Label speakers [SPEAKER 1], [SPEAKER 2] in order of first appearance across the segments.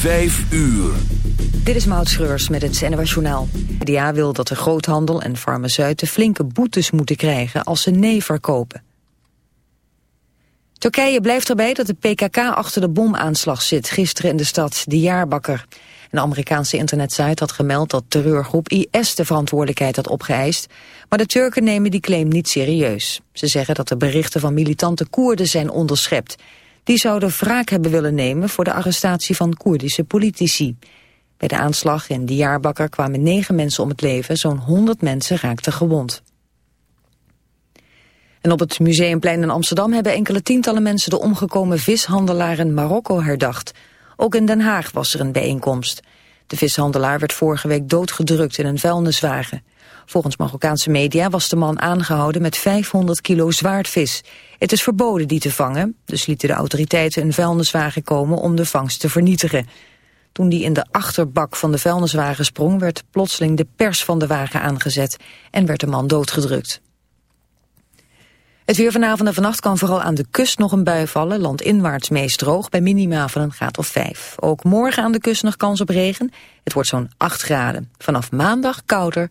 [SPEAKER 1] Vijf uur.
[SPEAKER 2] Dit is Maud Schreurs met het NOS Journaal. De wil dat de groothandel en farmaceuten flinke boetes moeten krijgen als ze nee verkopen. Turkije blijft erbij dat de PKK achter de bomaanslag zit gisteren in de stad Diyarbakir. Een Amerikaanse internetsite had gemeld dat terreurgroep IS de verantwoordelijkheid had opgeëist. Maar de Turken nemen die claim niet serieus. Ze zeggen dat de berichten van militante Koerden zijn onderschept. Die zouden wraak hebben willen nemen voor de arrestatie van Koerdische politici. Bij de aanslag in Diyarbakir kwamen negen mensen om het leven, zo'n 100 mensen raakten gewond. En op het Museumplein in Amsterdam hebben enkele tientallen mensen de omgekomen vishandelaar in Marokko herdacht. Ook in Den Haag was er een bijeenkomst. De vishandelaar werd vorige week doodgedrukt in een vuilniswagen. Volgens Marokkaanse media was de man aangehouden met 500 kilo zwaardvis. Het is verboden die te vangen, dus lieten de autoriteiten een vuilniswagen komen om de vangst te vernietigen. Toen die in de achterbak van de vuilniswagen sprong, werd plotseling de pers van de wagen aangezet en werd de man doodgedrukt. Het weer vanavond en vannacht kan vooral aan de kust nog een bui vallen. Landinwaarts meest droog bij minima van een graad of 5. Ook morgen aan de kust nog kans op regen. Het wordt zo'n 8 graden. Vanaf maandag kouder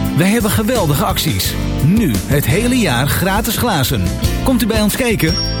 [SPEAKER 3] Wij hebben geweldige acties. Nu het hele jaar gratis glazen. Komt u bij ons kijken?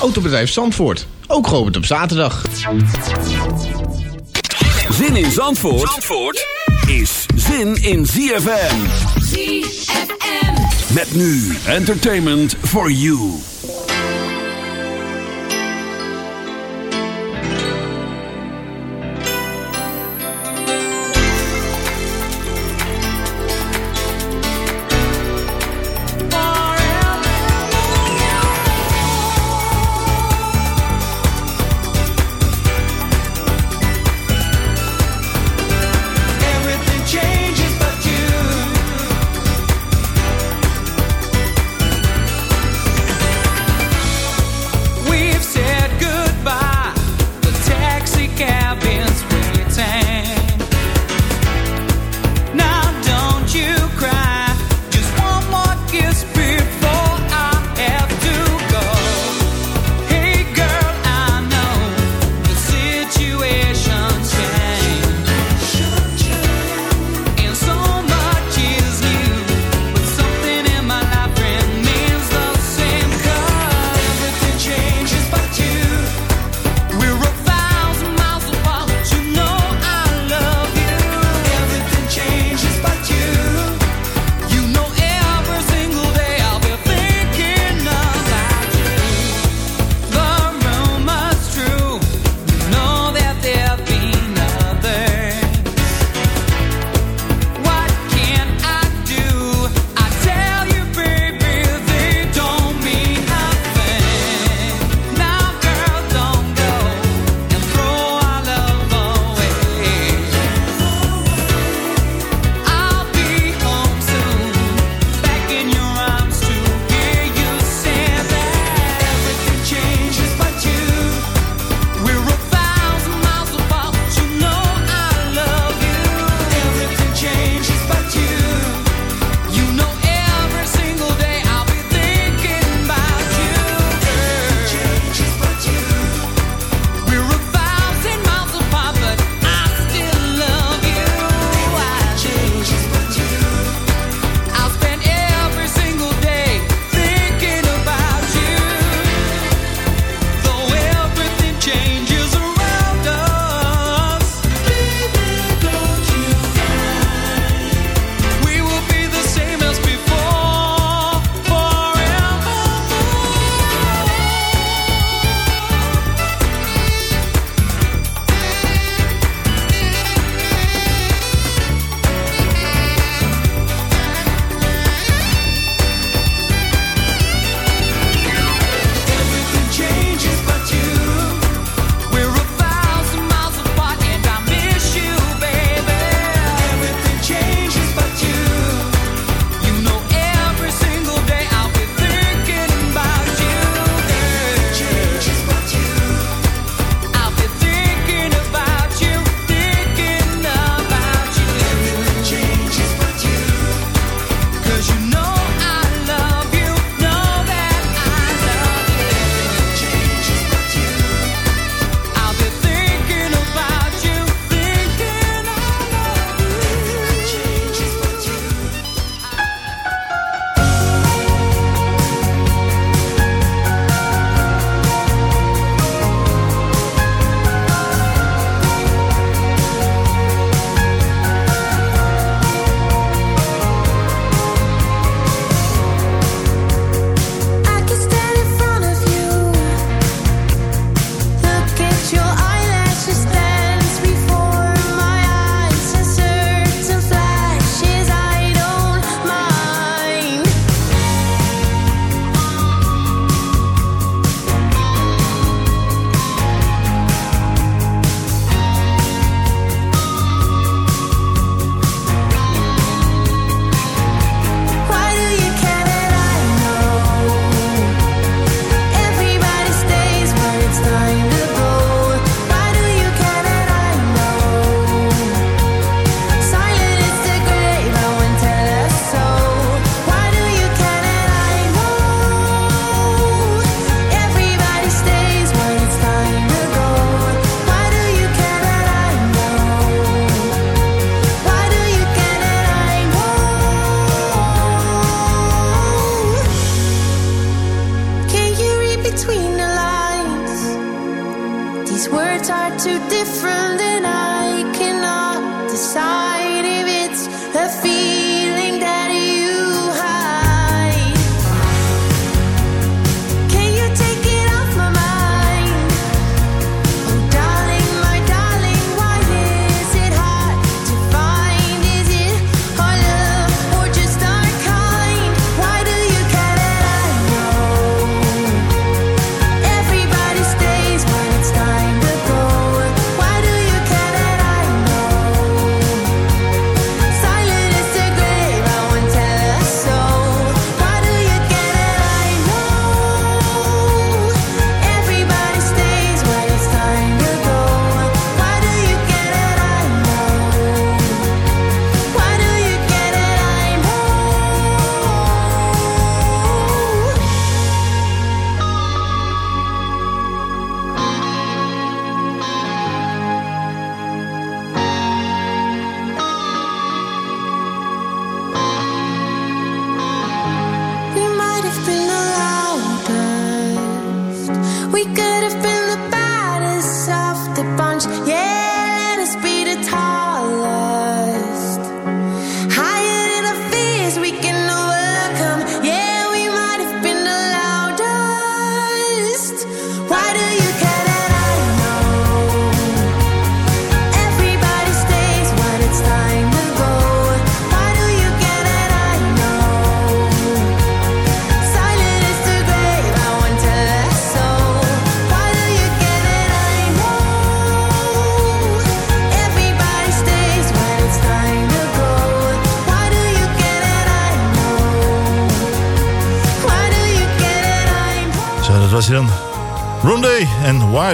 [SPEAKER 4] Autobedrijf Zandvoort, ook geopend op zaterdag.
[SPEAKER 1] Zin in Zandvoort, Zandvoort is zin in ZFM.
[SPEAKER 5] ZFM.
[SPEAKER 1] Met nu entertainment for you.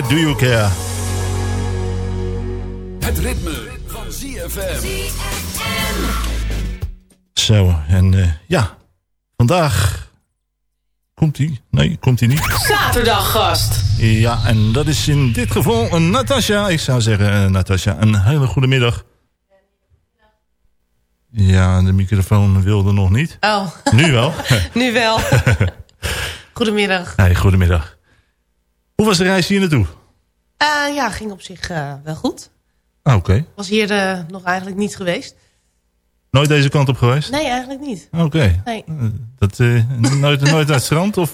[SPEAKER 5] Do You Care?
[SPEAKER 1] Het ritme van ZFM.
[SPEAKER 5] Zo, en eh, ja, vandaag komt hij. Nee, komt hij niet.
[SPEAKER 6] Zaterdaggast.
[SPEAKER 5] Ja, en dat is in dit geval een Natasja. Ik zou zeggen, uh, Natasja, een hele goede middag. Ja, de microfoon wilde nog niet.
[SPEAKER 6] Oh,
[SPEAKER 5] Nu wel.
[SPEAKER 6] nu wel. Goedemiddag.
[SPEAKER 5] hey, goedemiddag. Hoe was de reis hier naartoe?
[SPEAKER 6] Eh, ja, ging op zich eh, wel goed.
[SPEAKER 5] Ah, Oké.
[SPEAKER 6] Was hier eh, nog eigenlijk niet geweest.
[SPEAKER 5] Nooit deze kant op geweest?
[SPEAKER 6] Nee, eigenlijk niet.
[SPEAKER 5] Oké.
[SPEAKER 6] Nee.
[SPEAKER 5] Dat, nooit, nooit uit het strand? Of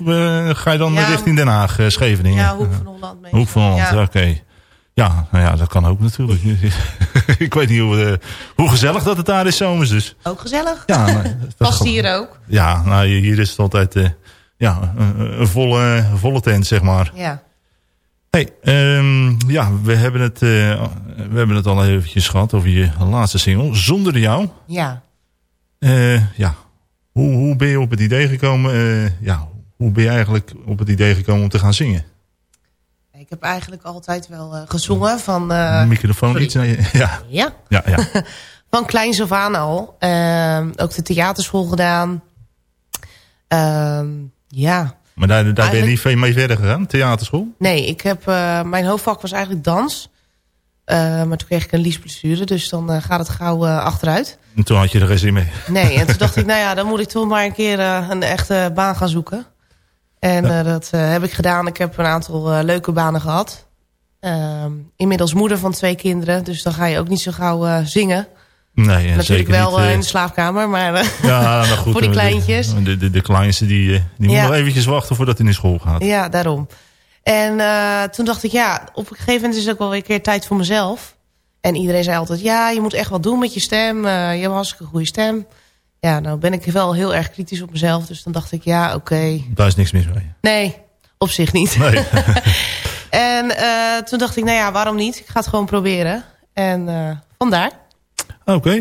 [SPEAKER 5] ga je dan
[SPEAKER 6] Ja.
[SPEAKER 5] richting Den Haag, Scheveningen?
[SPEAKER 6] Ja, Hoek van Holland. meestal.
[SPEAKER 5] Hoek van Holland,
[SPEAKER 6] Ja.
[SPEAKER 5] oké. Ja, nou ja, dat kan ook natuurlijk. ik weet niet hoe, hoe gezellig dat het daar is zomers dus.
[SPEAKER 6] Ook gezellig.
[SPEAKER 5] Ja, nou,
[SPEAKER 6] Past hier ook.
[SPEAKER 5] Ja, nou, hier is het altijd ja, een, een volle, volle tent, zeg maar.
[SPEAKER 6] Ja.
[SPEAKER 5] Hey, ehm, ja, we hebben, het, eh, we hebben het al eventjes gehad over je laatste single. Zonder jou.
[SPEAKER 6] Ja.
[SPEAKER 5] Eh, ja, hoe, hoe ben je op het idee gekomen? eh, ja, hoe ben je eigenlijk op het idee gekomen om te gaan zingen?
[SPEAKER 6] Ik heb eigenlijk altijd wel gezongen van...
[SPEAKER 5] Microfoon iets naar je. Ja,
[SPEAKER 6] ja,
[SPEAKER 5] ja, ja.
[SPEAKER 6] van kleins af aan al. Ehm, ook de theaterschool gedaan. Ehm, ja.
[SPEAKER 5] Maar daar, daar ben je niet veel mee verder gegaan, theaterschool?
[SPEAKER 6] Nee, ik heb, eh, mijn hoofdvak was eigenlijk dans. Eh, maar toen kreeg ik een liesblessure, dus dan eh, gaat het gauw achteruit.
[SPEAKER 5] En toen had je er geen zin mee.
[SPEAKER 6] Nee, en toen dacht ik, nou ja, dan moet ik toch maar een keer een echte baan gaan zoeken. En dat heb ik gedaan. Ik heb een aantal leuke banen gehad. Ehm, inmiddels moeder van twee kinderen, dus dan ga je ook niet zo gauw zingen.
[SPEAKER 5] Nee,
[SPEAKER 6] Natuurlijk
[SPEAKER 5] zeker
[SPEAKER 6] wel
[SPEAKER 5] niet.
[SPEAKER 6] eh,
[SPEAKER 5] eh,
[SPEAKER 6] in de slaapkamer, maar eh,
[SPEAKER 5] ja, nou goed,
[SPEAKER 6] voor die
[SPEAKER 5] eh, de-
[SPEAKER 6] kleintjes.
[SPEAKER 5] De, de, de kleinste die, eh, die
[SPEAKER 6] Ja.
[SPEAKER 5] moet nog eventjes wachten voordat hij naar school gaat.
[SPEAKER 6] ja, daarom. En eh, toen dacht ik, ja, op een gegeven moment is het ook wel weer een keer tijd voor mezelf. En iedereen zei altijd, ja, je moet echt wat doen met je stem. Eh, je hebt een hartstikke goede stem. Ja, nou ben ik wel heel erg kritisch op mezelf. Dus dan dacht ik, ja, oké.
[SPEAKER 5] Daar is niks mis mee.
[SPEAKER 6] Nee, op zich niet.
[SPEAKER 5] Nee.
[SPEAKER 6] En eh, toen dacht ik, nou ja, waarom niet? Ik ga het gewoon proberen. En eh, vandaar.
[SPEAKER 5] Oké.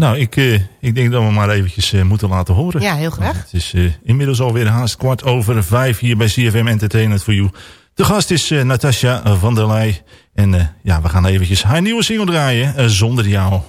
[SPEAKER 5] Nou, ik, eh, ik denk dat we maar eventjes eh, moeten laten horen.
[SPEAKER 6] Ja, heel graag.
[SPEAKER 5] Het is eh, inmiddels alweer haast kwart over vijf hier bij CFM Entertainment for You. De gast is Natasja van der Leij. En ja, we gaan eventjes haar nieuwe single draaien, Zonder jou.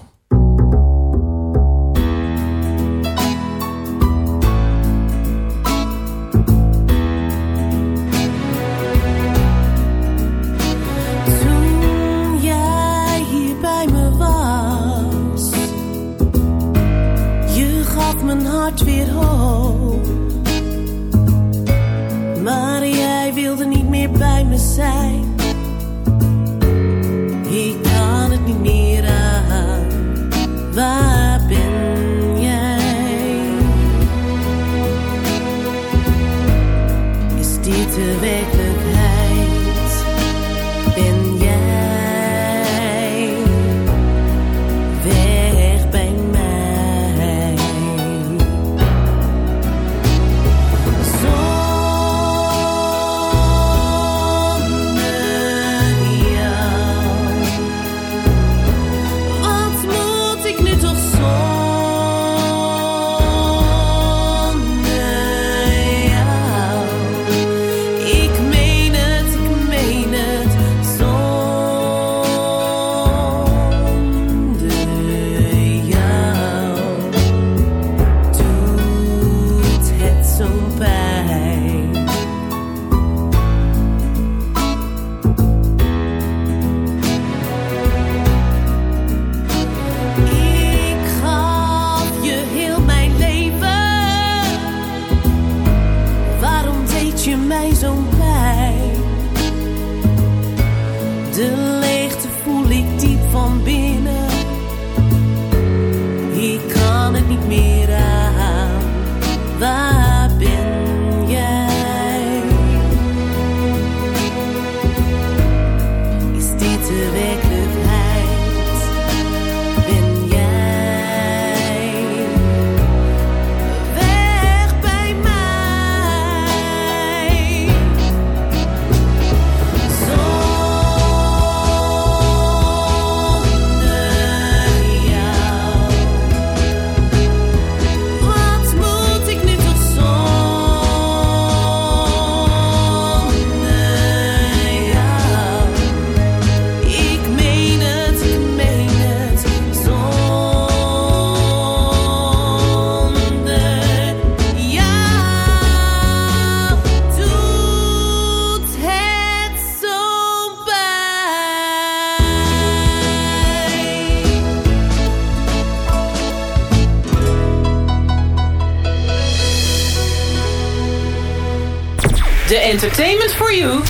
[SPEAKER 7] Entertainment for You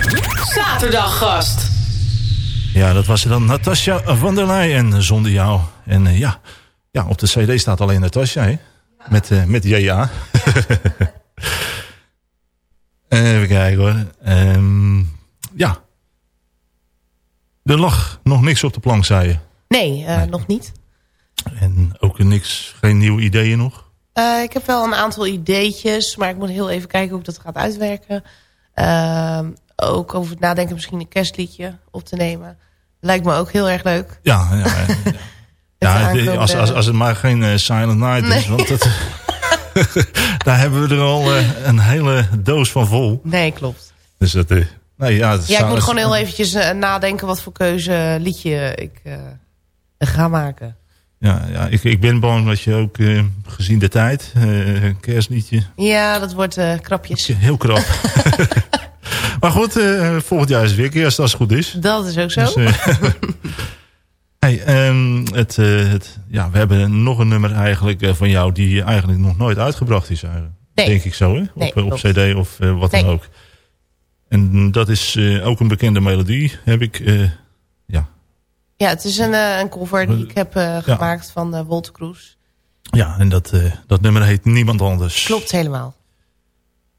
[SPEAKER 7] zaterdaggast.
[SPEAKER 5] Ja, dat was dan Natasja van der Leyen zonder jou. En eh, ja, ja, op de cd staat alleen Natasja, hè? Met, eh, met JA. Even kijken hoor. Ehm, ja. Er lag nog niks op de plank, zei je.
[SPEAKER 6] Nee, eh, nog niet.
[SPEAKER 5] En ook niks, geen nieuwe ideeën nog?
[SPEAKER 6] Eh, ik heb wel een aantal ideetjes, maar ik moet heel even kijken hoe ik dat gaat uitwerken. Ehm, ook over het nadenken misschien een kerstliedje op te nemen. Lijkt me ook heel erg leuk.
[SPEAKER 5] Ja, ja, ja. ja
[SPEAKER 6] aankomende-
[SPEAKER 5] als, als, als het maar geen eh, Silent Night is. Want dat, daar hebben we er al eh, een hele doos van vol.
[SPEAKER 6] Nee, klopt.
[SPEAKER 5] Dus dat, eh, nee, ja,
[SPEAKER 6] Ja, ik moet gewoon heel eventjes nadenken wat voor keuze liedje ik ga maken.
[SPEAKER 5] Ja, ja ik, ik ben bang dat je ook eh, gezien de tijd, een kerstliedje,
[SPEAKER 6] Ja, dat wordt eh, krapjes.
[SPEAKER 5] heel krap. maar goed, volgend jaar is het weer kerst als het goed is.
[SPEAKER 6] Dat is ook zo.
[SPEAKER 5] Dus, hey, ehm, het, het, ja, we hebben nog een nummer eigenlijk van jou die eigenlijk nog nooit uitgebracht is.
[SPEAKER 6] Nee.
[SPEAKER 5] Denk ik zo, hè?
[SPEAKER 6] Nee,
[SPEAKER 5] op, cd of wat
[SPEAKER 6] Nee.
[SPEAKER 5] dan ook. En dat is ook een bekende melodie, heb ik. Eh, ja.
[SPEAKER 6] Het is een, eh, een cover die ik heb eh, gemaakt van uh, Wolter Kroes.
[SPEAKER 5] ja, en dat, eh, dat nummer heet Niemand Anders.
[SPEAKER 6] Klopt helemaal.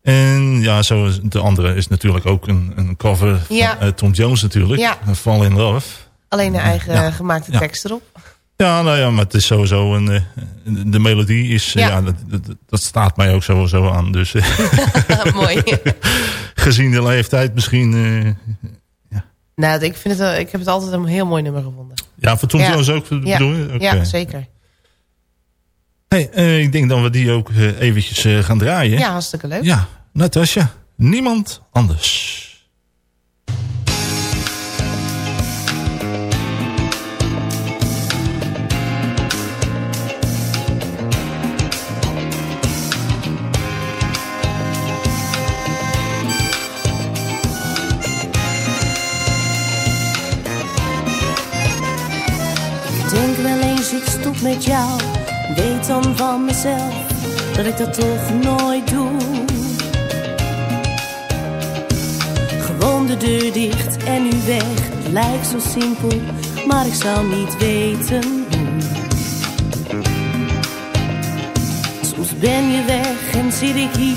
[SPEAKER 5] En ja, zo de andere is natuurlijk ook een, een cover van
[SPEAKER 6] Ja.
[SPEAKER 5] eh, Tom Jones natuurlijk.
[SPEAKER 6] Ja.
[SPEAKER 5] Fall in Love.
[SPEAKER 6] Alleen een eigen
[SPEAKER 5] Ja.
[SPEAKER 6] gemaakte tekst erop.
[SPEAKER 5] Ja, nou ja, maar het is sowieso een... eh, de melodie is... eh,
[SPEAKER 6] Ja.
[SPEAKER 5] dat, dat, dat staat mij ook sowieso aan. Dus eh,
[SPEAKER 6] Mooi.
[SPEAKER 5] gezien de leeftijd misschien...
[SPEAKER 6] nou, ik, vind het, ik heb het altijd een heel mooi nummer gevonden.
[SPEAKER 5] ja, voor Tom
[SPEAKER 6] Ja.
[SPEAKER 5] Ook,
[SPEAKER 6] Ja,
[SPEAKER 5] bedoel je?
[SPEAKER 6] Ja zeker.
[SPEAKER 5] Hey, eh, ik denk dat we die ook eh, eventjes eh, gaan draaien.
[SPEAKER 6] Ja, hartstikke leuk.
[SPEAKER 5] Ja, Natasja. Niemand anders.
[SPEAKER 8] Stop met jou. Weet dan van mezelf dat ik dat toch nooit doe. Gewoon de deur dicht en nu weg. Het lijkt zo simpel, maar ik zou niet weten hoe. Soms ben je weg en zit ik hier.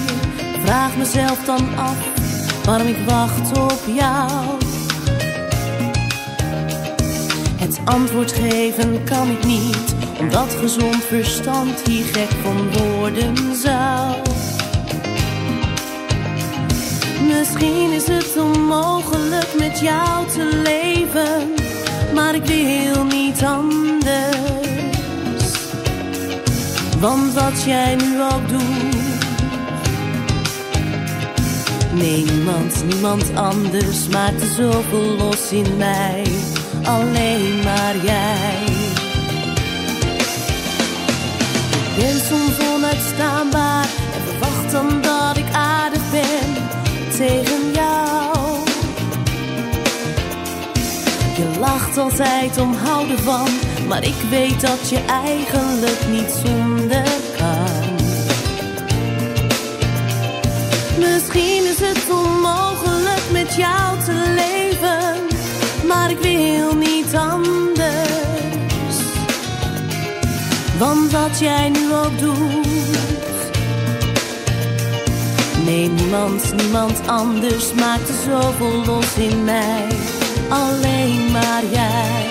[SPEAKER 8] Vraag mezelf dan af waarom ik wacht op jou. Het antwoord geven kan ik niet, omdat gezond verstand hier gek van worden zou. Misschien is het onmogelijk met jou te leven, maar ik wil niet anders. Want wat jij nu ook doet, niemand, niemand anders maakt zoveel los in mij alleen maar jij. Ik ben soms onuitstaanbaar en verwacht dan dat ik aardig ben tegen jou. Je lacht altijd om houden van, maar ik weet dat je eigenlijk niet zonder kan. Misschien is het onmogelijk met jou te leven maar ik wil niet anders. Want wat jij nu ook doet, nee, niemand, niemand anders maakt er zoveel los in mij, alleen maar jij.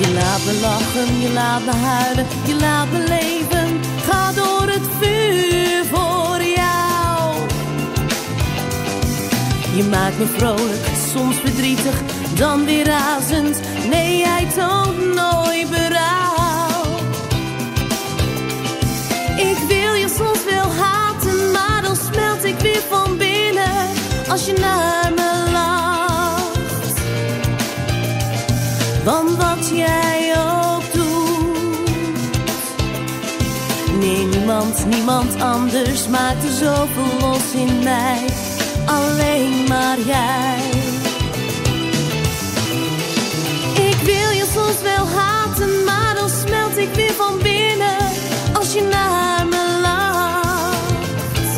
[SPEAKER 8] Je laat me lachen, je laat me huilen, je laat me leven, ga door het vuur Je maakt me vrolijk, soms verdrietig, dan weer razend. Nee, jij toont nooit berouw. Ik wil je soms wel haten, maar dan smelt ik weer van binnen als je naar me lacht. Want wat jij ook doet, nee, niemand, niemand anders maakt er zoveel los in mij alleen maar jij. Ik wil je soms wel haten, maar dan smelt ik weer van binnen als je naar me lacht.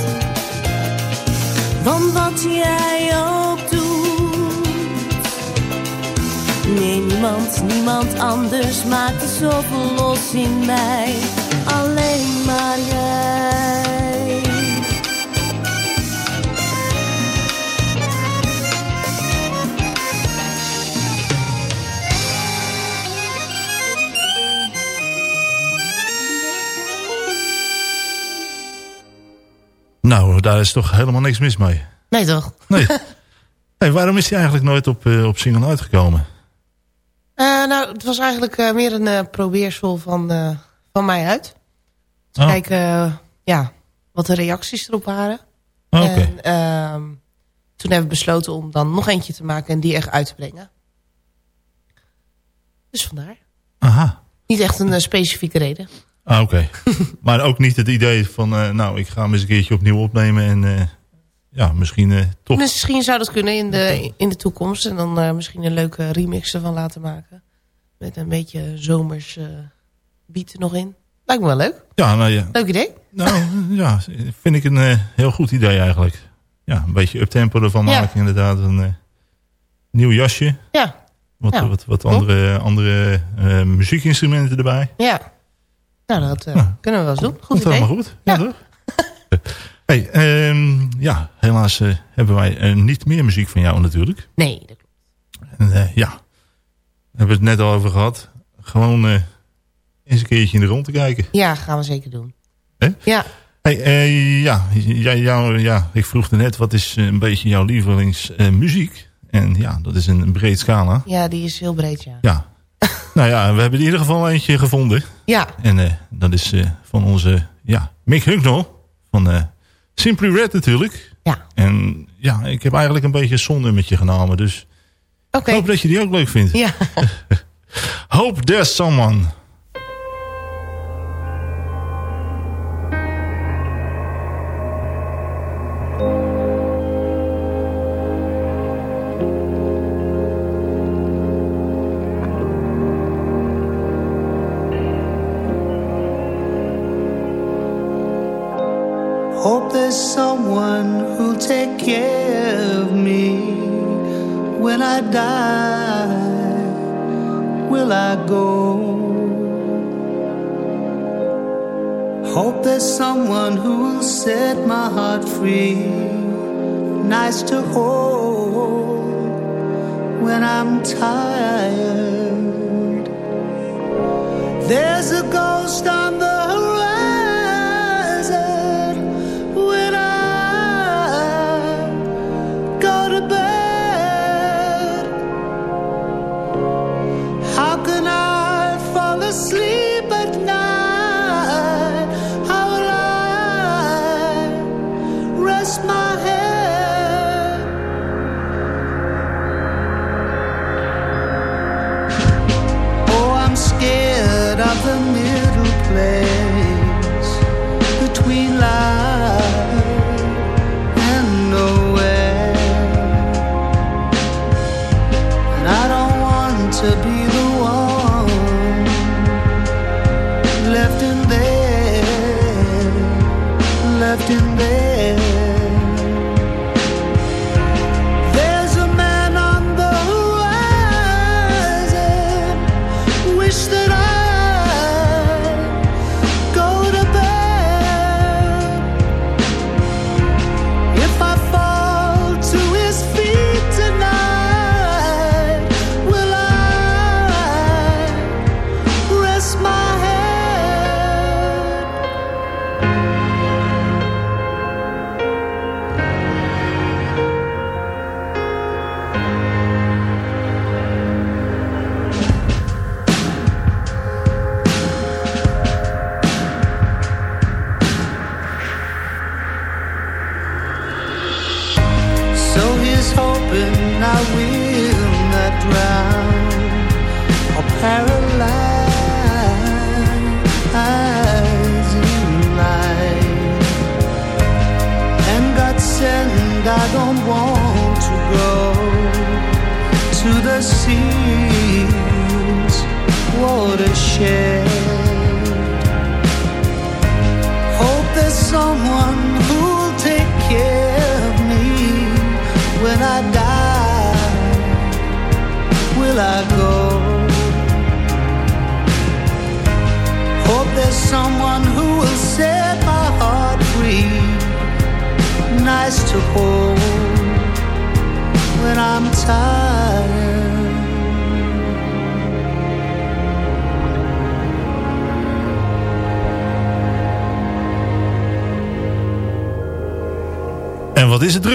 [SPEAKER 8] Van wat jij ook doet, nee, niemand, niemand anders maakt het zo los in mij. Alleen maar jij.
[SPEAKER 9] Nou, daar is toch helemaal niks mis mee.
[SPEAKER 6] Nee toch?
[SPEAKER 9] Nee. hey, waarom is hij eigenlijk nooit op, eh, op single uitgekomen?
[SPEAKER 6] Eh, nou, het was eigenlijk eh, meer een probeersel van, van mij uit. Te
[SPEAKER 9] Oh.
[SPEAKER 6] kijken ja, wat de reacties erop waren.
[SPEAKER 9] Oh, Oké.
[SPEAKER 6] En ehm, toen hebben we besloten om dan nog eentje te maken en die echt uit te brengen. Dus vandaar.
[SPEAKER 9] Aha.
[SPEAKER 6] Niet echt een specifieke reden.
[SPEAKER 9] Ah, oké. maar ook niet het idee van, eh, nou, ik ga hem eens een keertje opnieuw opnemen en eh, ja, misschien eh, toch.
[SPEAKER 6] Misschien zou dat kunnen in de, in de toekomst. En dan misschien een leuke remix ervan laten maken. Met een beetje zomers beat er nog in. Lijkt me wel leuk.
[SPEAKER 9] Ja, nou ja,
[SPEAKER 6] Leuk idee.
[SPEAKER 9] nou, ja vind ik een heel goed idee eigenlijk. Ja, een beetje uptempo ervan
[SPEAKER 6] Ja.
[SPEAKER 9] maken inderdaad. Een nieuw jasje.
[SPEAKER 6] Ja,
[SPEAKER 9] Wat,
[SPEAKER 6] Ja,
[SPEAKER 9] wat, wat andere, andere muziekinstrumenten erbij.
[SPEAKER 6] ja. Nou, dat eh,
[SPEAKER 9] Ja.
[SPEAKER 6] kunnen we wel eens doen. Goed idee.
[SPEAKER 9] helemaal goed. Ja,
[SPEAKER 6] Ja.
[SPEAKER 9] toch? hey, ehm, ja, helaas eh, hebben wij eh, niet meer muziek van jou natuurlijk.
[SPEAKER 6] Nee, dat klopt.
[SPEAKER 9] En, ja, we hebben het net al over gehad. Gewoon eens een keertje in de rond te kijken.
[SPEAKER 6] Ja, gaan we zeker doen. Ja,
[SPEAKER 9] Hey, ja, jij, jou, ja, ik vroeg net, wat is een beetje jouw lievelingsmuziek? en ja, dat is een, een breed scala.
[SPEAKER 6] ja, die is heel breed, ja.
[SPEAKER 9] Ja. nou ja, we hebben in ieder geval eentje gevonden.
[SPEAKER 6] Ja,
[SPEAKER 9] En eh, dat is eh, van onze ja, Mick Hucknall. Van eh, Simply Red natuurlijk.
[SPEAKER 6] ja.
[SPEAKER 9] En ja, ik heb eigenlijk een beetje een zonnummertje genomen. Dus
[SPEAKER 6] Oké.
[SPEAKER 9] ik hoop dat je die ook leuk vindt.
[SPEAKER 6] Ja.
[SPEAKER 9] Hope There's Someone.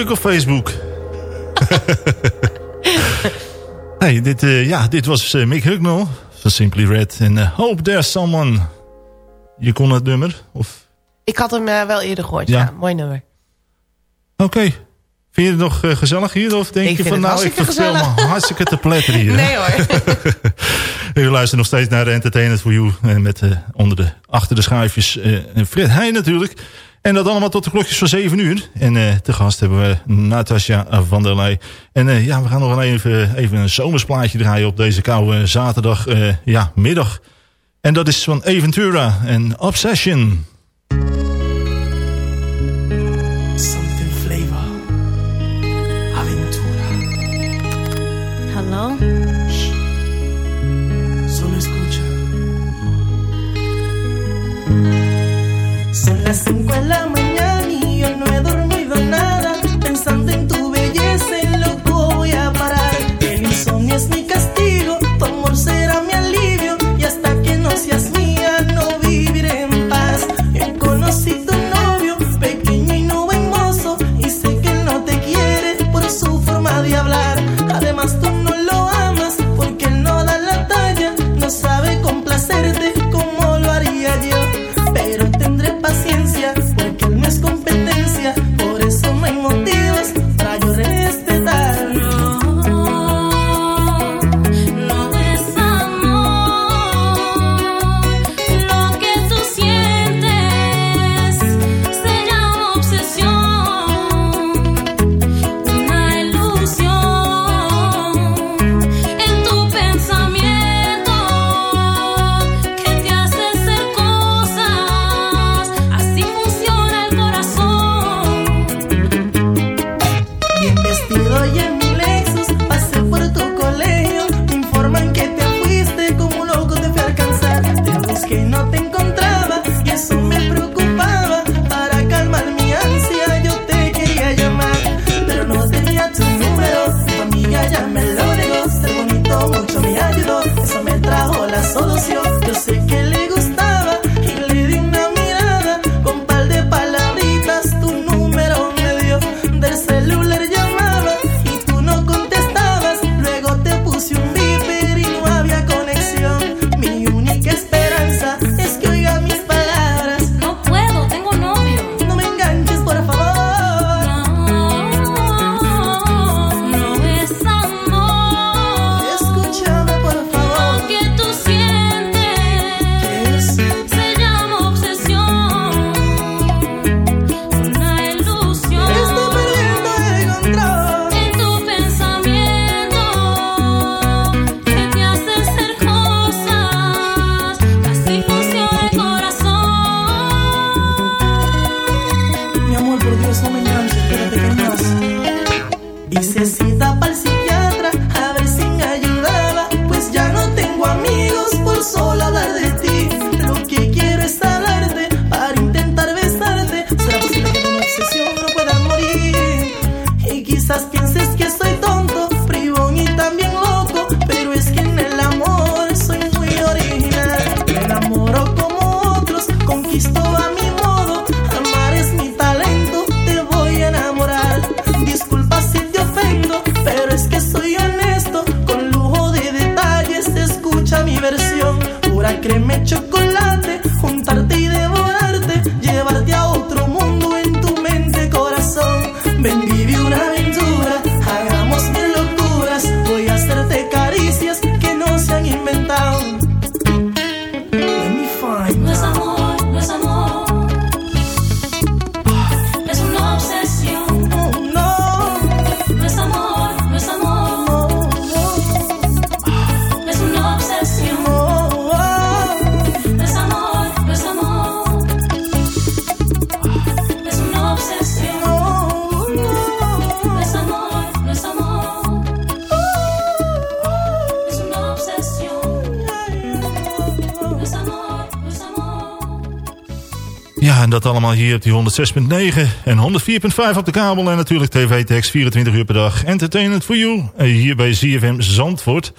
[SPEAKER 5] Druk op Facebook? hey, dit, eh, ja, dit was eh, Mick Hucknall van Simply Red. En eh, Hope There's Someone. Je kon het nummer? Of...
[SPEAKER 6] Ik had hem wel eerder gehoord,
[SPEAKER 5] Ja.
[SPEAKER 6] ja. Mooi nummer.
[SPEAKER 5] Oké. Vind je het nog gezellig hier? Of denk
[SPEAKER 6] Ik
[SPEAKER 5] je van nou, ik verveel me hartstikke te pletteren hier.
[SPEAKER 6] Nee hoor.
[SPEAKER 5] U luistert nog steeds naar de Entertainment for You. Met eh, onder de, achter de schuifjes eh, Fred Heij natuurlijk. En dat allemaal tot de klokjes van 7 uur. En eh, te gast hebben we Natasja van der Leij. En eh, ja, we gaan nog wel even, even een zomersplaatje draaien op deze koude zaterdag eh, ja, middag. En dat is van Aventura en Obsession.
[SPEAKER 10] Something flavor. Aventura.
[SPEAKER 8] Hello?
[SPEAKER 10] Solo escucha.
[SPEAKER 11] Son las 5
[SPEAKER 12] créeme chocolate. Hier op die 106.9 en 104.5 op de kabel. En natuurlijk tv-tekst 24 uur per dag. Entertainment for you. eh, Hier bij ZFM Zandvoort.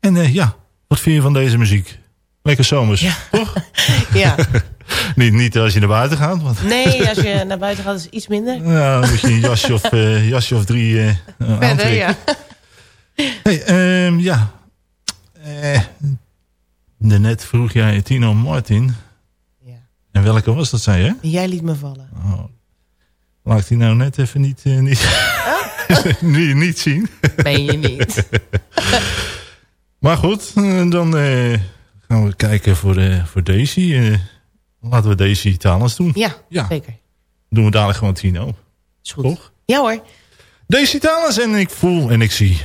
[SPEAKER 12] En eh, ja, wat vind je van deze muziek? Lekker zomers, toch?
[SPEAKER 6] Ja.
[SPEAKER 12] niet, niet als je naar buiten gaat. Want,
[SPEAKER 6] Nee, als je naar buiten gaat is het iets minder.
[SPEAKER 12] ja, dan moet je een jasje of, eh, jasje of drie eh
[SPEAKER 6] Verder,
[SPEAKER 12] aantrekken.
[SPEAKER 6] ja.
[SPEAKER 12] Hey, ehm, ja. Eh, daarnet vroeg jij Tino Martin. En welke was dat, zei je?
[SPEAKER 6] Jij liet me vallen.
[SPEAKER 12] Oh. Laat ik die nou net even niet, eh, niet, niet, niet zien.
[SPEAKER 6] Ben je niet.
[SPEAKER 12] maar goed, eh, dan eh, gaan we kijken voor, eh, voor Daisy. Eh, laten we Daisy Talens doen.
[SPEAKER 6] Ja,
[SPEAKER 12] Ja.
[SPEAKER 6] zeker.
[SPEAKER 12] Doen we dadelijk gewoon Tino.
[SPEAKER 6] Is goed.
[SPEAKER 12] Toch?
[SPEAKER 6] Ja hoor.
[SPEAKER 12] Daisy Talens en ik voel en ik zie.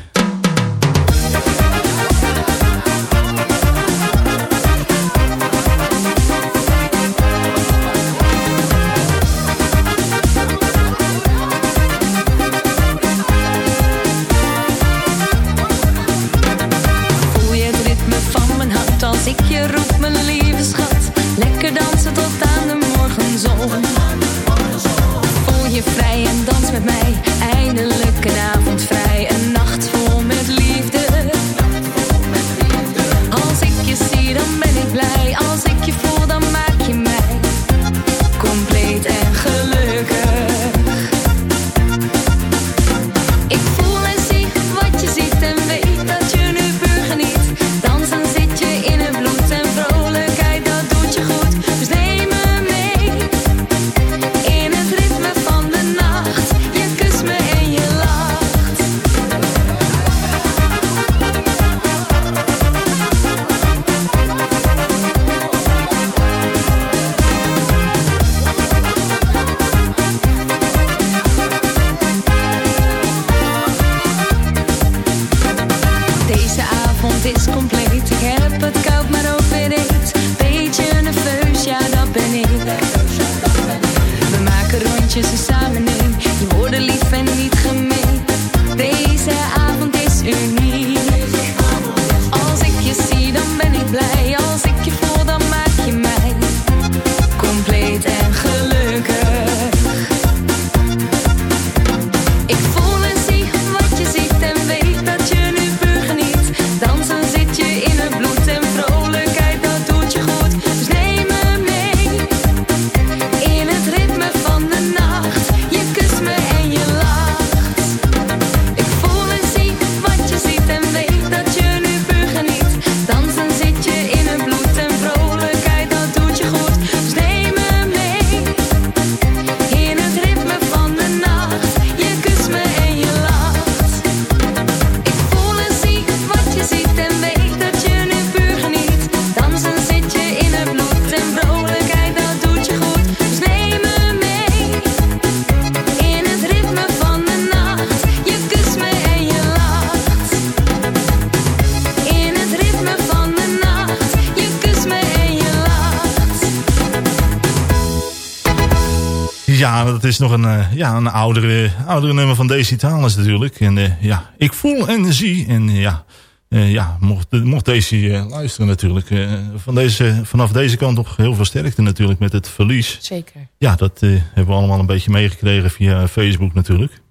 [SPEAKER 12] Is nog een, eh, ja, een oudere, oudere nummer van Daisy Talens natuurlijk. En eh, ja, ik voel en zie. En eh, ja, ja mocht, mocht Daisy luisteren natuurlijk. van deze, vanaf deze kant nog heel veel sterkte natuurlijk met het verlies.
[SPEAKER 6] Zeker.
[SPEAKER 12] Ja, dat hebben we allemaal een beetje meegekregen via Facebook natuurlijk.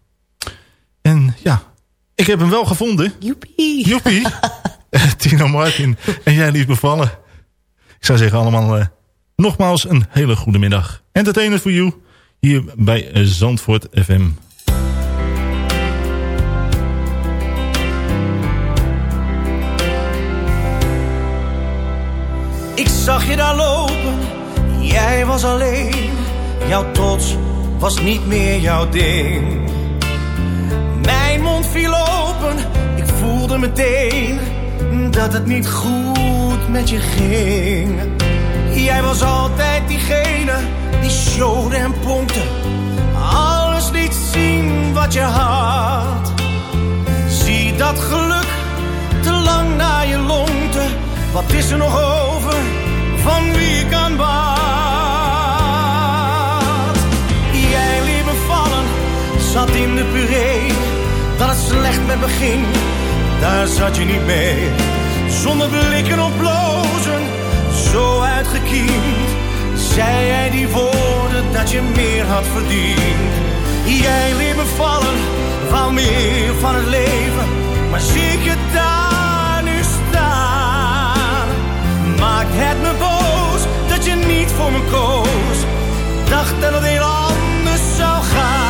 [SPEAKER 12] En ja, ik heb hem wel gevonden.
[SPEAKER 6] Joepie.
[SPEAKER 12] Joepie. Tino Martin. En jij liet bevallen. Ik zou zeggen allemaal nogmaals een hele goede middag. Entertainment for you. Hier bij eh, Zandvoort FM.
[SPEAKER 13] Ik zag je daar lopen, jij was alleen. Jouw trots was niet meer jouw ding. Mijn mond viel open, ik voelde meteen dat het niet goed met je ging. Jij was altijd diegene die showde en pompte. Alles liet zien wat je had. Zie dat geluk te lang naar je longte. Wat is er nog over van wie ik aan bad? Jij liet me vallen, zat in de puree. Dat het slecht met me daar zat je niet mee. Zonder blikken of blozen, zo uitgekiend, zei jij die woorden had verdiend. Jij liet me vallen, wou meer van het leven. Maar zie ik je daar nu staan. Maakt het me boos dat je niet voor me koos. Dacht dat het heel anders zou gaan.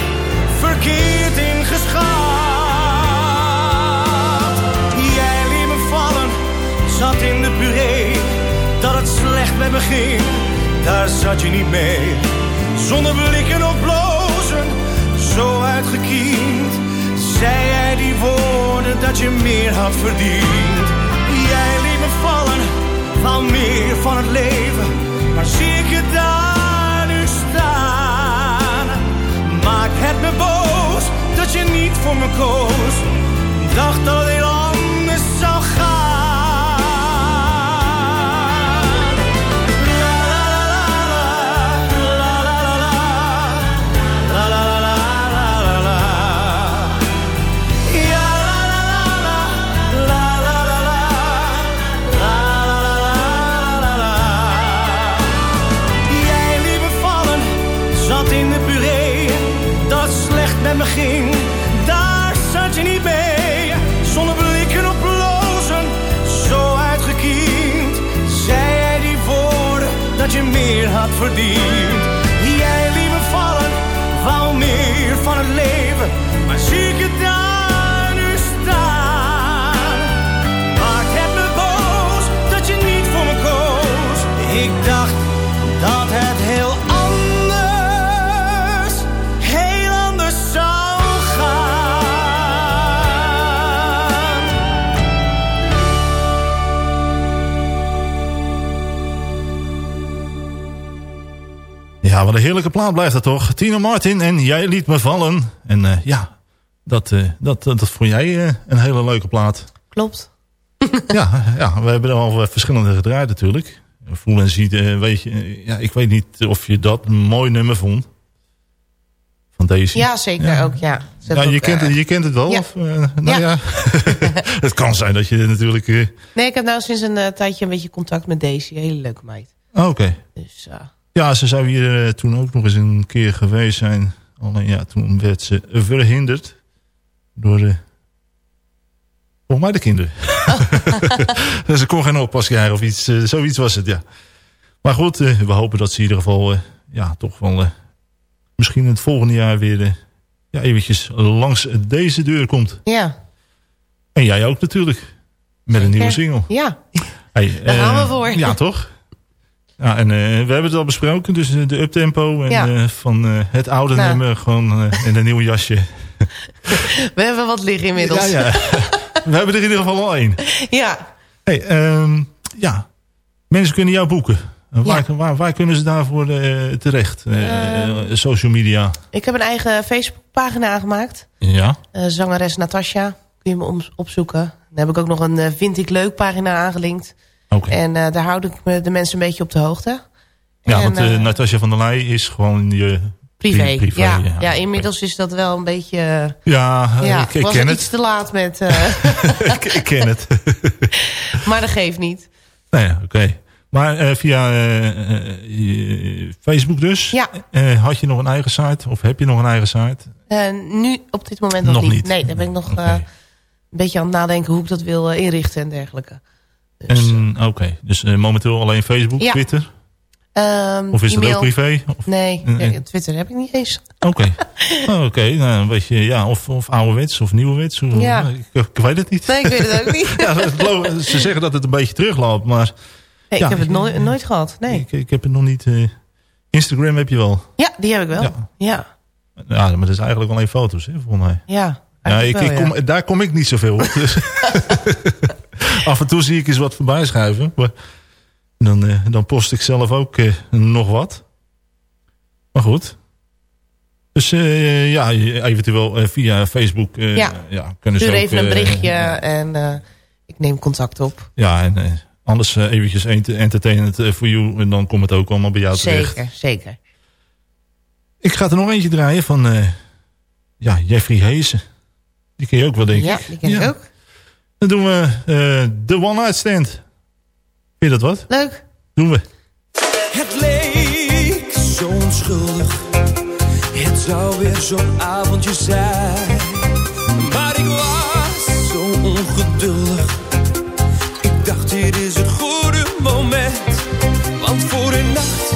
[SPEAKER 13] verkeerd ingeschat. Jij liet me vallen, zat in de puree, dat het slecht met me ging, daar zat je niet mee. Zonder blikken of blozen, zo uitgekiend, zei jij die woorden dat je meer had verdiend. Jij liet me vallen, wou meer van het leven, maar zie ik je daar nu staan. Maakt het me boos dat je niet voor me koos. Dacht dat het
[SPEAKER 5] wat een heerlijke plaat blijft dat toch. Tino Martin en Jij liet me vallen. En eh, ja, dat, eh, dat, dat, dat vond jij eh, een hele leuke plaat.
[SPEAKER 6] Klopt.
[SPEAKER 5] ja, ja, we hebben er al verschillende gedraaid natuurlijk. Voel en ziet, weet je, ja, ik weet niet of je dat een mooi nummer vond. Van deze.
[SPEAKER 6] Ja, zeker ook, ja. Zet
[SPEAKER 5] Ja,
[SPEAKER 6] ook,
[SPEAKER 5] je, kent, het, je kent het wel?
[SPEAKER 6] ja.
[SPEAKER 5] Of, nou ja.
[SPEAKER 6] Ja.
[SPEAKER 5] het kan zijn dat je natuurlijk...
[SPEAKER 6] Nee, ik heb nou sinds een tijdje een beetje contact met Daisy. Een hele leuke meid.
[SPEAKER 5] oh, Oké.
[SPEAKER 6] Dus eh,
[SPEAKER 5] Ja, ze zou hier eh, toen ook nog eens een keer geweest zijn. Alleen ja, toen werd ze verhinderd. Door de... Volgens mij de kinderen. Dus ze kon geen oppas krijgen of iets. eh, zoiets was het, ja. Maar goed, eh, we hopen dat ze in ieder geval... eh, ja, toch wel... eh, misschien in het volgende jaar weer... eh, ja, eventjes langs deze deur komt.
[SPEAKER 6] ja.
[SPEAKER 5] En jij ook natuurlijk. Met een nieuwe single.
[SPEAKER 6] Ja,
[SPEAKER 5] Hey,
[SPEAKER 6] daar gaan
[SPEAKER 5] eh,
[SPEAKER 6] we voor.
[SPEAKER 5] Ja, toch? Ja, en eh, we hebben het al besproken. Dus eh, de uptempo en
[SPEAKER 6] Ja.
[SPEAKER 5] eh, van het oude
[SPEAKER 6] Nou.
[SPEAKER 5] nummer gewoon in een nieuw jasje.
[SPEAKER 6] we hebben wat liggen inmiddels.
[SPEAKER 5] Ja, ja. we hebben er in ieder geval al één.
[SPEAKER 6] ja.
[SPEAKER 5] Hey, ehm, ja, mensen kunnen jou boeken. En Waar, waar, waar kunnen ze daarvoor terecht? Eh, social media.
[SPEAKER 6] Ik heb een eigen Facebookpagina aangemaakt.
[SPEAKER 5] Ja.
[SPEAKER 6] Zangeres Natasja. Kun je me opzoeken. Dan heb ik ook nog een Vind ik leuk pagina aangelinkt. En eh, daar houd ik de mensen een beetje op de hoogte.
[SPEAKER 5] Ja,
[SPEAKER 6] En,
[SPEAKER 5] want eh, Natasja van der Leij is gewoon je...
[SPEAKER 6] Privé.
[SPEAKER 5] privé,
[SPEAKER 6] ja.
[SPEAKER 5] ja.
[SPEAKER 6] Ja. inmiddels is dat wel een beetje...
[SPEAKER 5] Ja,
[SPEAKER 6] ja,
[SPEAKER 5] ik, ik
[SPEAKER 6] was
[SPEAKER 5] ken
[SPEAKER 6] iets
[SPEAKER 5] het.
[SPEAKER 6] te laat met...
[SPEAKER 5] ik, ik ken het.
[SPEAKER 6] maar dat geeft niet.
[SPEAKER 5] Nou ja, oké. Maar via Facebook dus?
[SPEAKER 6] Ja.
[SPEAKER 5] Had je nog een eigen site? Of heb je nog een eigen site?
[SPEAKER 6] Nu op dit moment nog,
[SPEAKER 5] Nog
[SPEAKER 6] niet.
[SPEAKER 5] niet.
[SPEAKER 6] Nee, daar ben ik nog een beetje aan het nadenken hoe ik dat wil inrichten en dergelijke. Dus,
[SPEAKER 5] En Oké, dus eh, momenteel alleen Facebook,
[SPEAKER 6] Ja.
[SPEAKER 5] Twitter?
[SPEAKER 6] Ehm,
[SPEAKER 5] Of is het ook privé? Of-
[SPEAKER 6] Nee, ja, Twitter heb ik niet eens.
[SPEAKER 5] Oké, Oh, oké. nou, beetje, ja, of, of ouderwets of nieuwerwets.
[SPEAKER 6] Ja.
[SPEAKER 5] Ik, ik weet het niet.
[SPEAKER 6] Nee, ik weet het ook niet.
[SPEAKER 5] ja, ze zeggen dat het een beetje terugloopt, maar
[SPEAKER 6] Nee,
[SPEAKER 5] Ja,
[SPEAKER 6] ik heb het
[SPEAKER 5] ik-
[SPEAKER 6] nooit, nooit gehad. Nee.
[SPEAKER 5] ik, ik heb het nog niet... eh, Instagram heb je wel.
[SPEAKER 6] Ja, die heb ik wel.
[SPEAKER 5] Ja.
[SPEAKER 6] Ja, ja.
[SPEAKER 5] Ja, maar dat is eigenlijk alleen foto's, hè, volgens mij. Ja,
[SPEAKER 6] eigenlijk
[SPEAKER 5] ik, ik
[SPEAKER 6] wel,
[SPEAKER 5] kom, daar kom ik niet zoveel op. Dus. Af en toe zie ik eens wat voorbij schuiven. Maar dan, eh, dan post ik zelf ook eh, nog wat. Maar goed. Dus eh, ja, eventueel via Facebook
[SPEAKER 6] Ja.
[SPEAKER 5] ja. kunnen ze ook...
[SPEAKER 6] even een berichtje en ik neem contact op.
[SPEAKER 5] Ja, en anders eventjes ent- entertainment voor you. En dan komt het ook allemaal bij jou terecht.
[SPEAKER 6] Zeker, zeker.
[SPEAKER 5] Ik ga er nog eentje draaien van ja, Jeffrey Heesen. Die ken je ook wel, denk
[SPEAKER 6] Ja,
[SPEAKER 5] ik.
[SPEAKER 6] die ken ik ook.
[SPEAKER 5] Dan doen we eh The One Night Stand. Vind je dat wat?
[SPEAKER 6] Leuk.
[SPEAKER 5] Doen we.
[SPEAKER 14] Het leek zo onschuldig. Het zou weer zo'n avondje zijn. Maar ik was zo ongeduldig. Ik dacht dit is het goede moment. Want voor een nacht,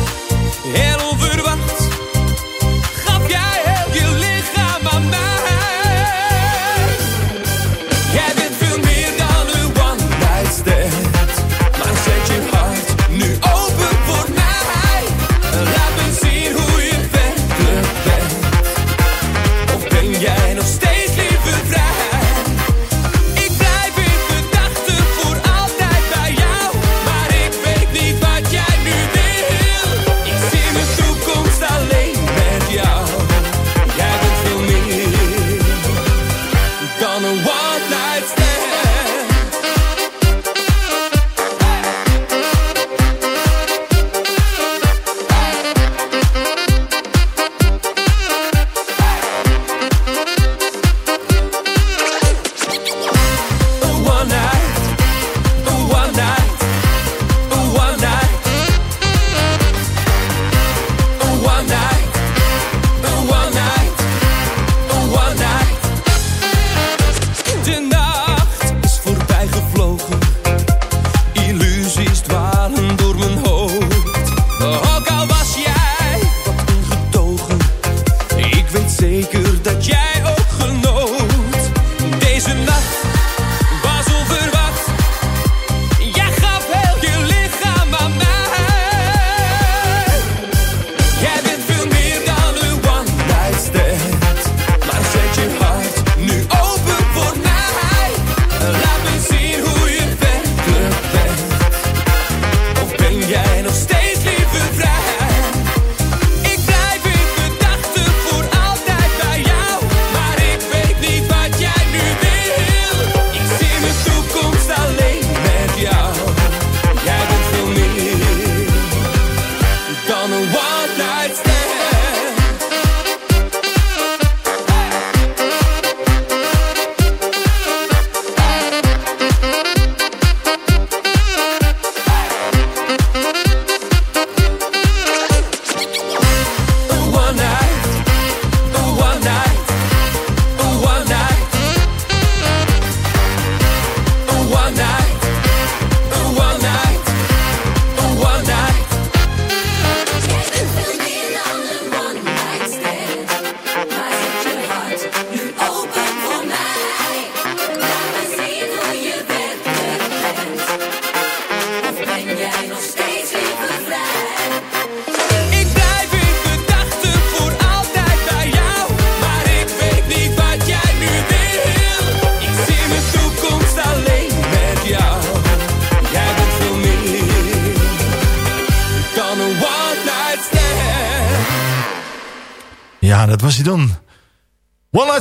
[SPEAKER 14] zeker dat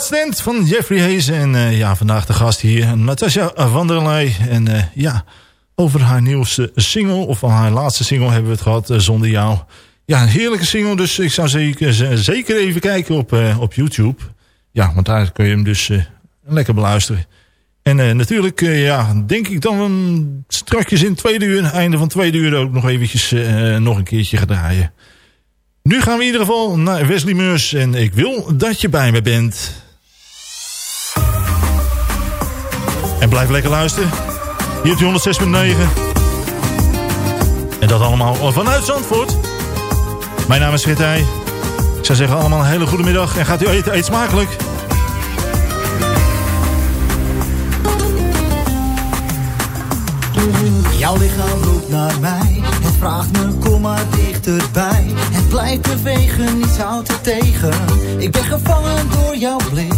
[SPEAKER 14] Stand
[SPEAKER 5] van Jeffrey Hayes. En eh, ja, vandaag de gast hier, Natasja van der Leij. En eh, ja, over haar nieuwste single, of haar laatste single hebben we het gehad, eh, Zonder Jou. Ja, een heerlijke single, dus ik zou zeker, zeker even kijken op, op YouTube. Ja, want daar kun je hem dus lekker beluisteren. En natuurlijk, ja, denk ik dan een, strakjes in tweede uur, einde van tweede uur ook nog eventjes nog een keertje gaan draaien. Nu gaan we in ieder geval naar Wesley Meurs en ik wil dat je bij me bent. Blijf lekker luisteren. Hier op die 106.9. En dat allemaal vanuit Zandvoort. Mijn naam is Frit Heij. Ik zou zeggen allemaal een hele goede middag. En gaat u eten, eet smakelijk.
[SPEAKER 9] Jouw lichaam roept naar mij. Het vraagt me, kom maar dichterbij. Het blijft bewegen, niets houdt er tegen. Ik ben gevangen door jouw blik.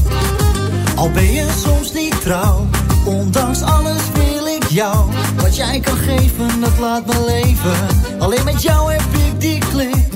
[SPEAKER 9] Al ben je soms niet trouw. Ondanks alles wil ik jou. Wat jij kan geven, dat laat me leven. Alleen met jou heb ik die klik.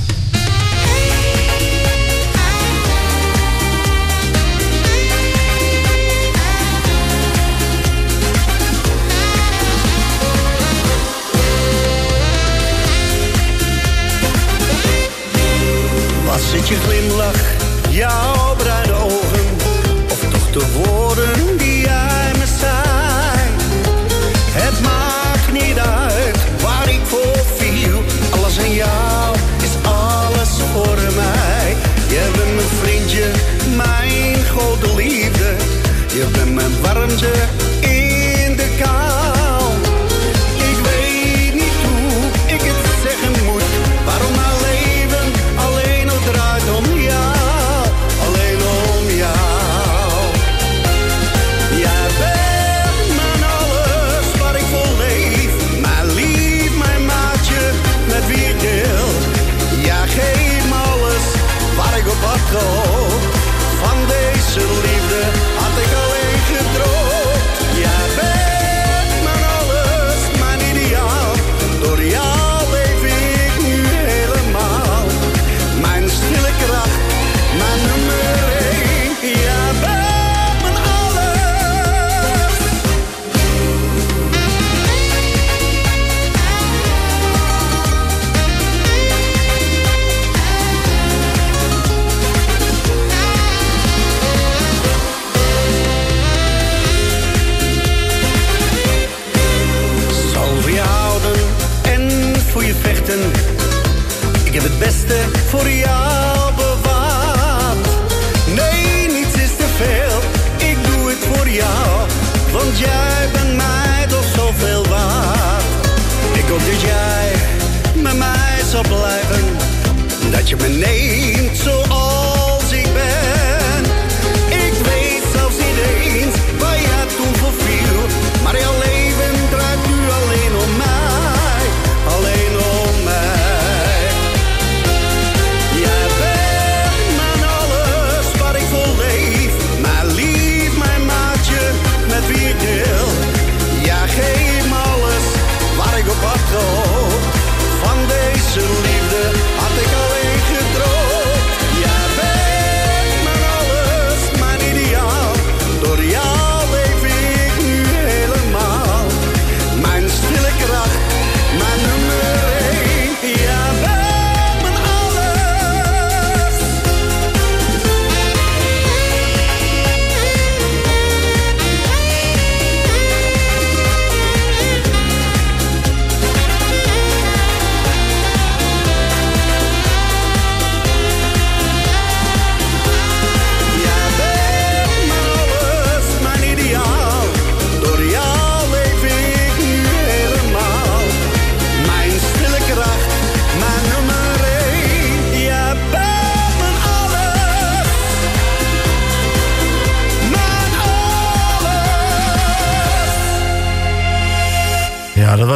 [SPEAKER 5] yeah.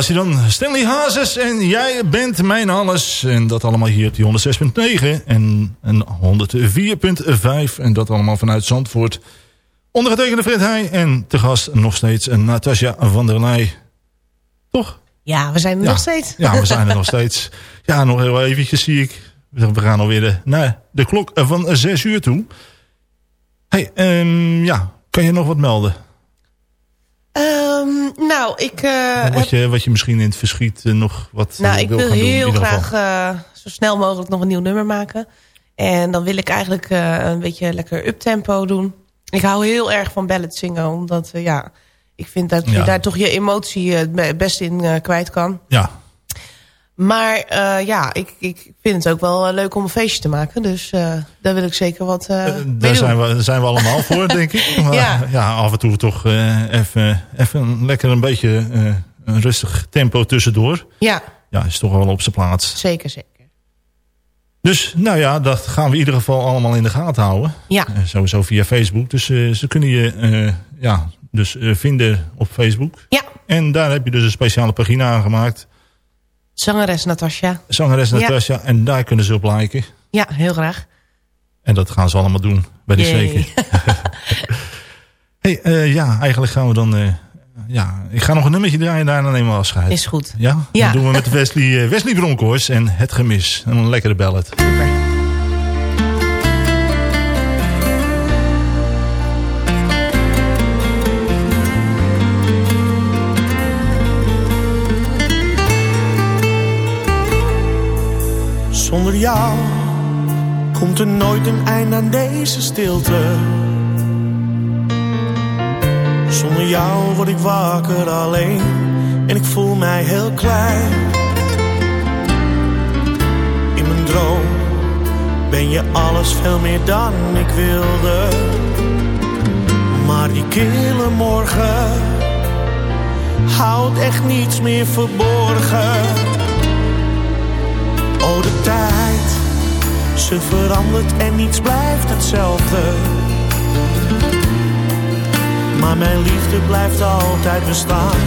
[SPEAKER 5] Was hij dan. Stanley Hazes en jij bent mijn alles. En dat allemaal hier op die 106.9 en een 104.5. En dat allemaal vanuit Zandvoort. Ondergetekende Fred Heij en te gast nog steeds Natasja van der Leij. Toch?
[SPEAKER 6] Ja, we zijn er
[SPEAKER 5] Ja.
[SPEAKER 6] nog steeds.
[SPEAKER 5] Ja, we zijn er nog steeds. Ja, nog heel eventjes zie ik. We gaan alweer de, naar de klok van 6 uur toe. hey, ehm, ja, kan je nog wat melden?
[SPEAKER 6] Ehm, nou, ik, eh,
[SPEAKER 5] Wat je, wat je misschien in het verschiet eh, nog wat
[SPEAKER 6] nou,
[SPEAKER 5] eh,
[SPEAKER 6] ik
[SPEAKER 5] wil doen,
[SPEAKER 6] heel
[SPEAKER 5] ieder geval.
[SPEAKER 6] graag zo snel mogelijk nog een nieuw nummer maken. En dan wil ik eigenlijk een beetje lekker uptempo doen. Ik hou heel erg van ballad zingen, omdat ja, ik vind dat je
[SPEAKER 5] Ja.
[SPEAKER 6] daar toch je emotie het best in kwijt kan.
[SPEAKER 5] Ja,
[SPEAKER 6] Maar eh, ja, ik, ik vind het ook wel eh, leuk om een feestje te maken. Dus eh, daar wil ik zeker wat doen.
[SPEAKER 5] daar zijn we, zijn we allemaal voor, denk ik. Maar,
[SPEAKER 6] Ja.
[SPEAKER 5] ja. af en toe toch even, even lekker een beetje een rustig tempo tussendoor.
[SPEAKER 6] Ja,
[SPEAKER 5] Ja, is toch wel op zijn plaats.
[SPEAKER 6] zeker, zeker.
[SPEAKER 5] Dus nou ja, dat gaan we in ieder geval allemaal in de gaten houden.
[SPEAKER 6] Ja.
[SPEAKER 5] Sowieso via Facebook. Dus ze kunnen je ja, dus, vinden op Facebook.
[SPEAKER 6] Ja.
[SPEAKER 5] En daar heb je dus een speciale pagina aangemaakt.
[SPEAKER 6] Zangeres Natasja.
[SPEAKER 5] Zangeres
[SPEAKER 6] Ja.
[SPEAKER 5] Natasja. En daar kunnen ze op liken.
[SPEAKER 6] Ja, heel graag.
[SPEAKER 5] En dat gaan ze allemaal doen. Bij de
[SPEAKER 6] Yay.
[SPEAKER 5] zeker. hey, eh, ja, eigenlijk gaan we dan... eh, ja, ik ga nog een nummertje draaien en daarna nemen we afscheid.
[SPEAKER 6] Is goed.
[SPEAKER 5] Ja? Doen we met Wesley, eh, Wesley Bronkhorst en Het Gemis. Een lekkere ballad.
[SPEAKER 13] Zonder jou komt er nooit een eind aan deze stilte. Zonder jou word ik wakker alleen en ik voel mij heel klein. In mijn droom ben je alles veel meer dan ik wilde. Maar die kille morgen houdt echt niets meer verborgen. Oh, de tijd, ze verandert en niets blijft hetzelfde. Maar mijn liefde blijft altijd bestaan.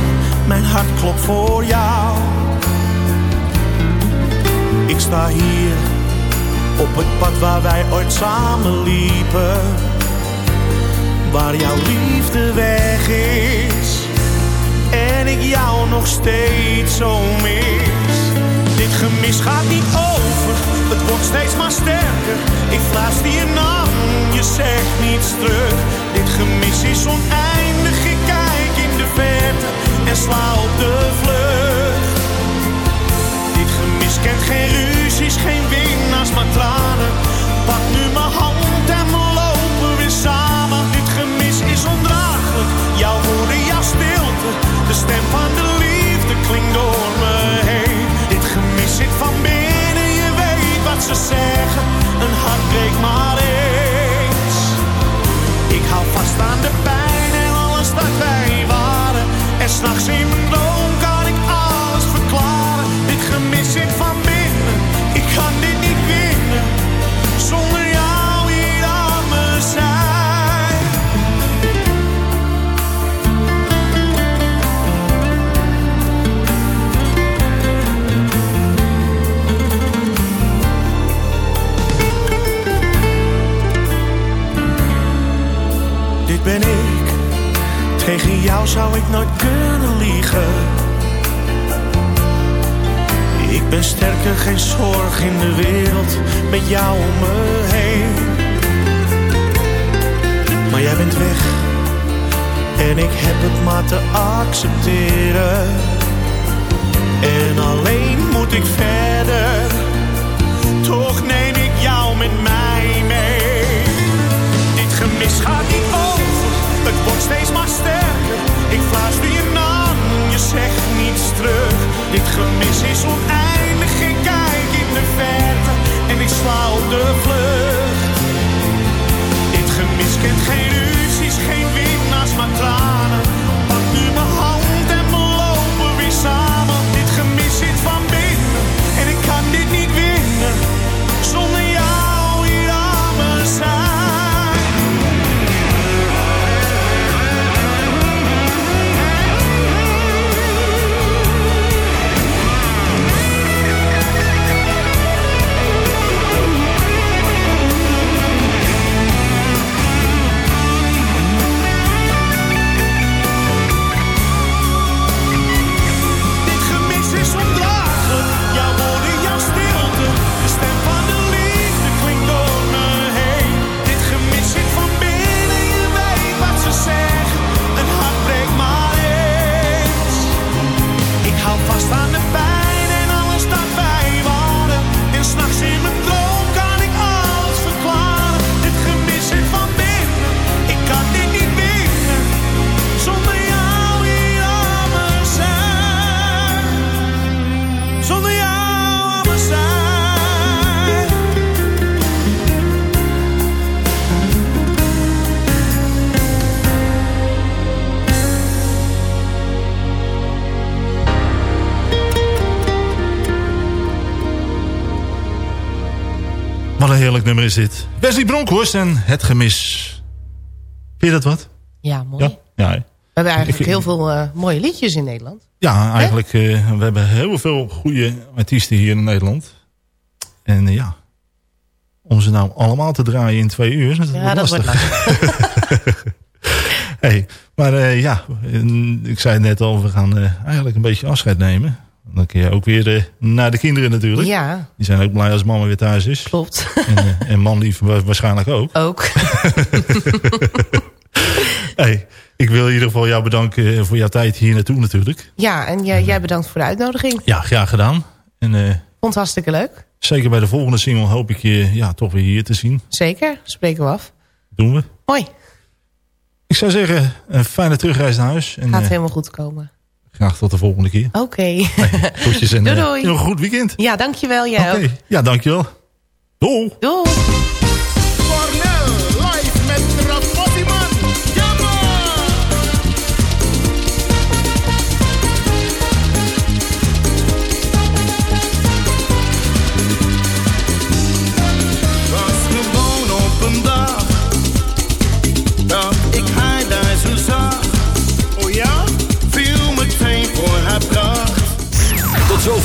[SPEAKER 13] Mijn hart klopt voor jou. Ik sta hier op het pad waar wij ooit samen liepen. Waar jouw liefde weg is. En ik jou nog steeds zo mis. Dit gemis gaat niet over, het wordt steeds maar sterker. Ik fluister je naam, je zegt niets terug. Dit gemis is oneindig, ik kijk in de verte en sla op de vlucht. Dit gemis kent geen ruzies, geen winnaars, maar tranen. Pak nu mijn hand en we lopen weer samen. Dit gemis is ondraaglijk, jouw woorden, jouw stilte. De stem van ze zeggen. Een hart breekt maar eens. Ik hou vast aan de pijn en alles dat wij waren. En s'nachts in jou zou ik nooit kunnen liegen. Ik ben sterker, geen zorg in de wereld, met jou om me heen. Maar jij bent weg, en ik heb het maar te accepteren. En alleen moet ik verder, toch neem ik jou met mij mee. Dit gemis gaat niet over, het wordt steeds maar sterker. Ik fluister je naam, je zegt niets terug. Dit gemis is oneindig, ik kijk in de verte en ik sla op de vlucht. Dit gemis kent geen ruzies, geen winnaars, maar tranen.
[SPEAKER 5] Heerlijk nummer is dit. Wesley Bronkhorst en Het Gemis. Vind je dat wat?
[SPEAKER 6] Ja, mooi.
[SPEAKER 5] Ja?
[SPEAKER 6] We hebben eigenlijk
[SPEAKER 5] Ik-
[SPEAKER 6] heel veel eh, mooie liedjes in Nederland.
[SPEAKER 5] ja eigenlijk. eh, we hebben heel veel goede artiesten hier in Nederland. En eh, ja, om ze nou allemaal te draaien in twee uur, dat
[SPEAKER 6] Ja, dat wordt
[SPEAKER 5] lastig. hey, maar ja, ik zei het net al, we gaan eigenlijk een beetje afscheid nemen. Dan kun je ook weer eh, naar de kinderen natuurlijk.
[SPEAKER 6] Ja.
[SPEAKER 5] Die zijn ook blij als mama weer thuis is.
[SPEAKER 6] Klopt.
[SPEAKER 5] En, eh, en man lief wa- waarschijnlijk ook.
[SPEAKER 6] Ook.
[SPEAKER 5] Hey, ik wil in ieder geval jou bedanken eh, voor jouw tijd hier naartoe natuurlijk.
[SPEAKER 6] Ja, en jij, jij bedankt voor de uitnodiging.
[SPEAKER 5] Ja, graag gedaan. En eh,
[SPEAKER 6] Vond het hartstikke leuk.
[SPEAKER 5] zeker bij de volgende single hoop ik je ja, toch weer hier te zien.
[SPEAKER 6] Zeker, spreken we af.
[SPEAKER 5] Doen we.
[SPEAKER 6] Hoi,
[SPEAKER 5] Ik zou zeggen, een fijne terugreis naar huis. En
[SPEAKER 6] gaat helemaal goed komen.
[SPEAKER 5] Graag tot de volgende keer.
[SPEAKER 6] Oké.
[SPEAKER 5] Groetjes en
[SPEAKER 6] Doei,
[SPEAKER 5] eh,
[SPEAKER 6] doei.
[SPEAKER 5] een goed weekend.
[SPEAKER 6] Ja, dankjewel. Jij
[SPEAKER 5] Oké,
[SPEAKER 6] ook.
[SPEAKER 5] ja dankjewel. Doei.
[SPEAKER 6] Doei.